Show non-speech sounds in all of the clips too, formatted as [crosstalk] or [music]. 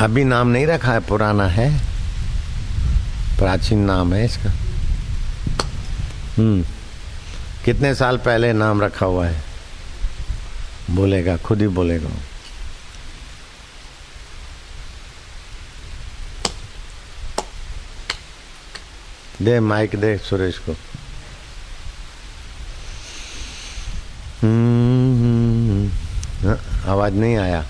अभी नाम नहीं रखा है पुराना है। प्राचीन नाम है इसका। हम्म। कितने साल पहले नाम रखा हुआ है? बोलेगा खुद ही बोलेगा। दे माइक दे सुरेश को। हम्म, हाँ, आवाज़ नहीं आया।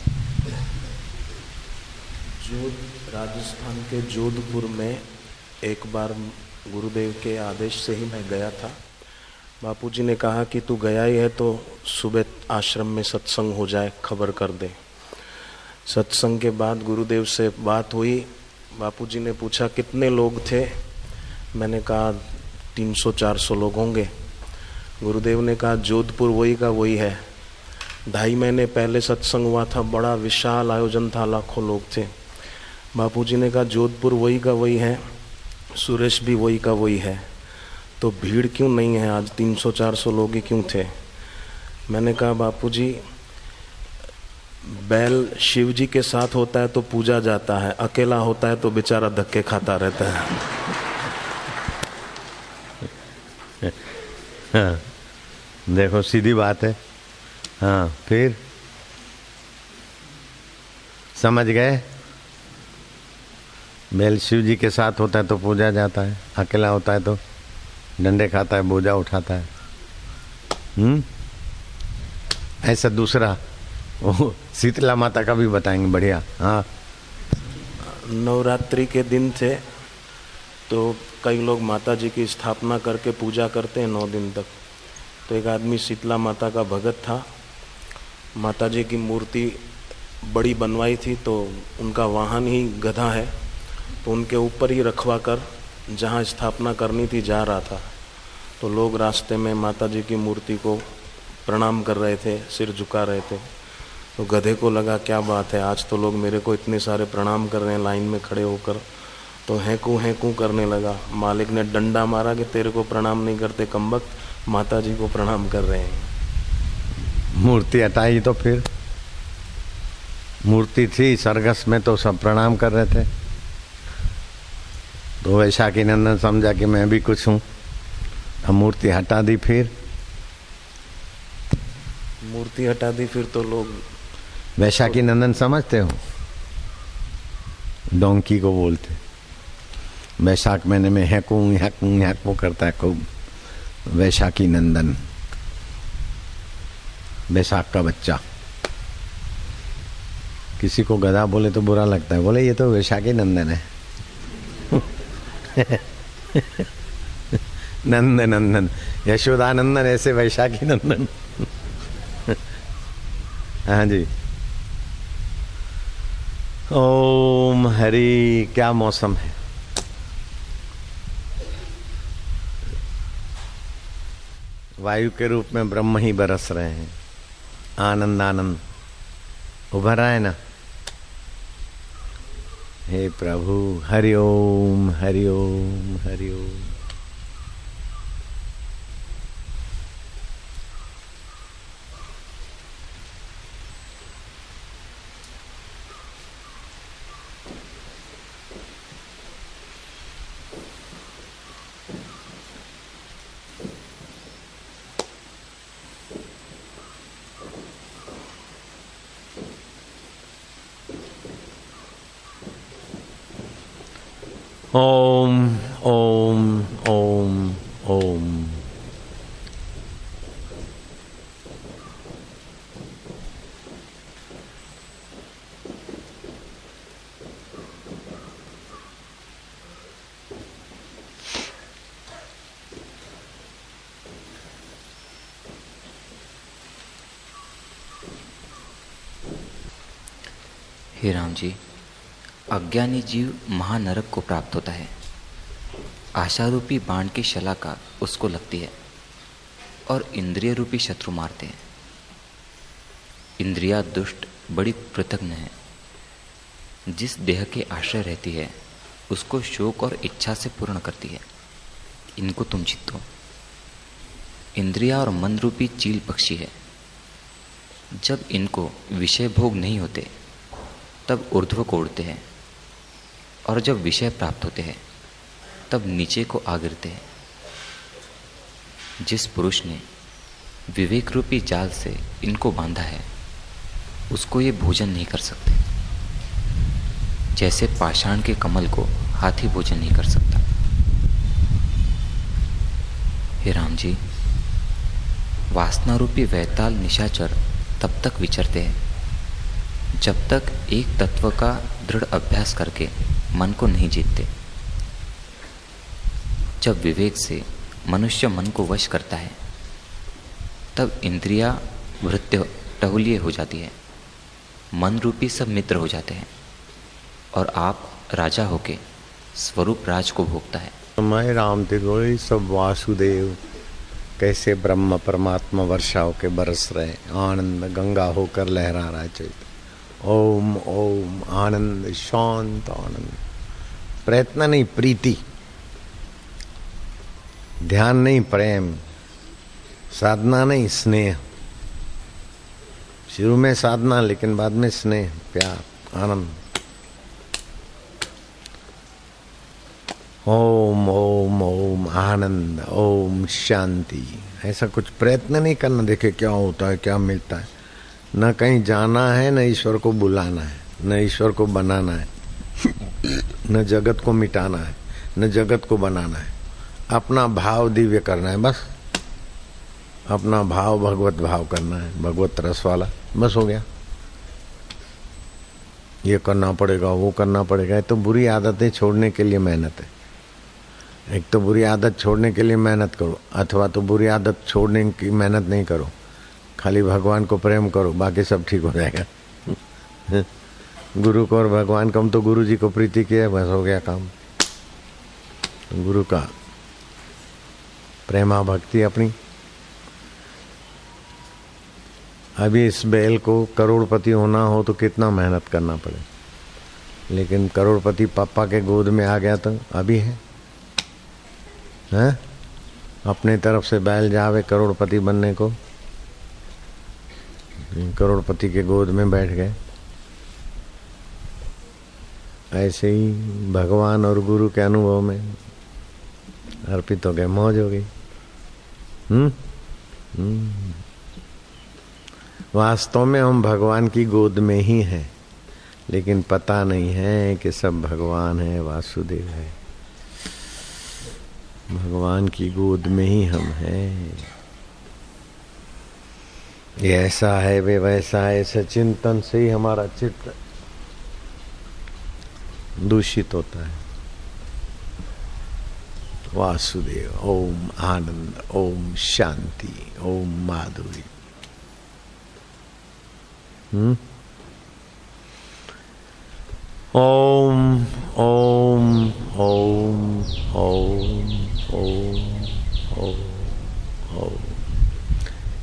राजस्थान के जोधपुर में एक बार गुरुदेव के आदेश से ही मैं गया था। बापूजी ने कहा कि तू गया ही है तो सुबह आश्रम में सत्संग हो जाए, खबर कर दे। सत्संग के बाद गुरुदेव से बात हुई। बापूजी ने पूछा, कितने लोग थे? मैंने कहा, तीन सौ चार सौ लोग होंगे। गुरुदेव ने कहा, जोधपुर वही का वही है। ढाई महीने पहले सत्संग हुआ था, बड़ा विशाल आयोजन था, लाखों लोग थे। बापूजी ने कहा, जोधपुर वही का वही है, सुरेश भी वही का वही है। तो भीड़ क्यों नहीं है आज? 300-400 लोग ही क्यों थे? मैंने कहा, बापू जी, बैल शिव जी के साथ होता है तो पूजा जाता है, अकेला होता है तो बेचारा धक्के खाता रहता है। [laughs] हाँ देखो, सीधी बात है। हाँ फिर? समझ गए? बैल शिव जी के साथ होता है तो पूजा जाता है, अकेला होता है तो डंडे खाता है बोझा उठाता है। हम्म? ऐसा दूसरा वो शीतला माता का भी बताएँगे, बढ़िया हाँ। नवरात्रि के दिन थे तो कई लोग माता जी की स्थापना करके पूजा करते हैं नौ दिन तक। तो एक आदमी शीतला माता का भगत था। माता जी की मूर्ति बड़ी बनवाई थी तो उनका वाहन ही गधा है। तो उनके ऊपर ही रखवा कर जहाँ स्थापना करनी थी, जा रहा था। तो लोग रास्ते में माता जी की मूर्ति को प्रणाम कर रहे थे, सिर झुका रहे थे। तो गधे को लगा, क्या बात है, आज तो लोग मेरे को इतने सारे प्रणाम कर रहे हैं, लाइन में खड़े होकर। तो हैकू हैकू करने लगा। मालिक ने डंडा मारा कि तेरे को प्रणाम नहीं करते कम्बक माता जी को प्रणाम कर रहे हैं। मूर्ति हटाई तो फिर। मूर्ति थी, सरगस में तो सब प्रणाम कर रहे थे। तो वैशाखी नंदन समझा कि मैं भी कुछ हूँ। अब मूर्ति हटा दी फिर। मूर्ति हटा दी फिर तो लोग वैशाखी नंदन समझते हो? डोंकी को बोलते। वैशाख महीने में हैकू हैकू हैकू करता है खूब। वैशाखी नंदन। वैशाख का बच्चा। किसी को गधा बोले तो बुरा लगता है। बोले ये तो वैशाखी नंदन है। नंद नंदन यशोदानंदन ऐसे वैशाखी नंदन हाँ जी ओम हरि क्या मौसम है वायु के रूप में ब्रह्म ही बरस रहे हैं आनंद आनंद उभर रहा है ना हे प्रभु हरि ओम हरि ओम हरि ओम। ओम ओम ओम ओम हे राम जी अज्ञानी जीव महानरक को प्राप्त होता है। आशारूपी बाण की शलाका उसको लगती है और इंद्रिय रूपी शत्रु मारते हैं। इंद्रिया दुष्ट बड़ी कृतज्ञ है। जिस देह के आश्रय रहती है, उसको शोक और इच्छा से पूर्ण करती है। इनको तुम जीतो। इंद्रिया और मन रूपी चील पक्षी है। जब इनको विषय भोग नहीं होते, तब ऊर्ध्व को उड़ते हैं। और जब विषय प्राप्त होते हैं, तब नीचे को आ गिरते हैं। जिस पुरुष ने विवेक रूपी जाल से इनको बांधा है, उसको ये भोजन नहीं कर सकते। जैसे पाषाण के कमल को हाथी भोजन नहीं कर सकता। हे राम जी वासना रूपी वैताल निशाचर तब तक विचरते हैं, जब तक एक तत्व का दृढ़ अभ्यास करके मन को नहीं जीतते। जब विवेक से मनुष्य मन को वश करता है, तब इंद्रिया वृत्य टहुलिए हो जाती है, मन रूपी सब मित्र हो जाते हैं, और आप राजा होके स्वरूप राज को भोगता है। मैं राम तिगोड़ी सब वासुदेव, कैसे ब्रह्म परमात्मा वर्षा होके बरस रहे, आनंद गंगा होकर लहरा रहा है चैत ओम ओम, आनंद, शांत आनंद। प्रयत्न नहीं, प्रीति। ध्यान नहीं, प्रेम। साधना नहीं, स्नेह। शुरू में साधना, लेकिन बाद में स्नेह, प्यार, आनंद। ओम ओम ओम, आनंद, ओम, शांति। ऐसा कुछ प्रयत्न नहीं करना, देखे क्या होता है, क्या मिलता है। न कहीं जाना है, न ईश्वर को बुलाना है, न ईश्वर को बनाना है, न जगत को मिटाना है, न जगत को बनाना है। अपना भाव दिव्य करना है, बस। अपना भाव भगवत भाव करना है, भगवत रस वाला, बस हो गया। ये करना पड़ेगा, वो करना पड़ेगा तो बुरी आदतें छोड़ने के लिए मेहनत है। एक तो बुरी आदत छोड़ने के लिए मेहनत करो, अथवा तो बुरी आदत छोड़ने की मेहनत नहीं करो। खाली भगवान को प्रेम करो, बाकी सब ठीक हो जाएगा। गुरु को और भगवान को, हम तो गुरु जी को प्रीति किया बस हो गया काम। गुरु का प्रेमा भक्ति अपनी। अभी इस बैल को करोड़पति होना हो तो कितना मेहनत करना पड़े। लेकिन करोड़पति पापा के गोद में आ गया तो अभी है। हैं? अपने तरफ़ से बैल जावे करोड़पति बनने को। करोड़पति के गोद में बैठ गए। ऐसे ही भगवान और गुरु के अनुभव में अर्पित हो गए, मौज हो गई। हम्म? हम्म। वास्तव में हम भगवान की गोद में ही हैं, लेकिन पता नहीं है कि सब भगवान है, वासुदेव है। भगवान की गोद में ही हम हैं। ये ऐसा है वे वैसा है ऐसे चिंतन से ही हमारा चित्त दूषित होता है वासुदेव, ओम आनंद, ओम शांति, ओम माधुरी Hmm? ओम ओम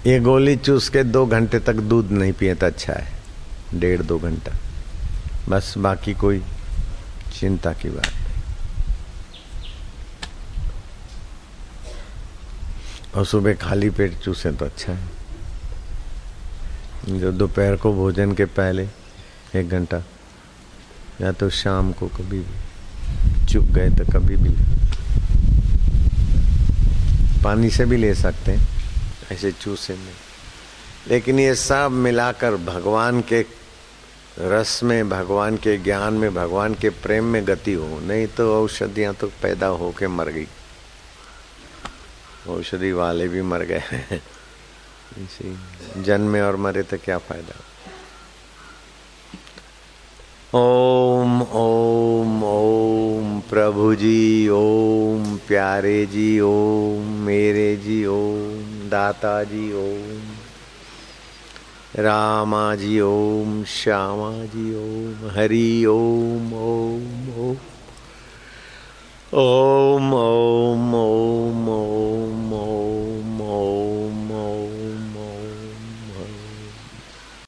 ये गोली चूस के दो घंटे तक दूध नहीं पिए तो अच्छा है। डेढ़ दो घंटा। बस बाकी कोई चिंता की बात और सुबह खाली पेट चूसे तो अच्छा है। जो दोपहर को भोजन के पहले एक घंटा, या तो शाम को कभी भी चुप गए तो कभी भी। पानी से भी ले सकते हैं। ऐसे चूसे में लेकिन ये सब मिलाकर भगवान के रस में, भगवान के ज्ञान में, भगवान के प्रेम में गति हो। नहीं तो औषधियाँ तो पैदा होके मर गई। औषधि वाले भी मर गए इसी जन्मे और मरे तो क्या फ़ायदा? ओम ओम ओम प्रभु जी ओम प्यारे जी ओम मेरे जी ओम। दाता जी ओम, रामा जी ओम, श्यामा जी ओम, हरि ओम ओम ओम ओम ओम ओम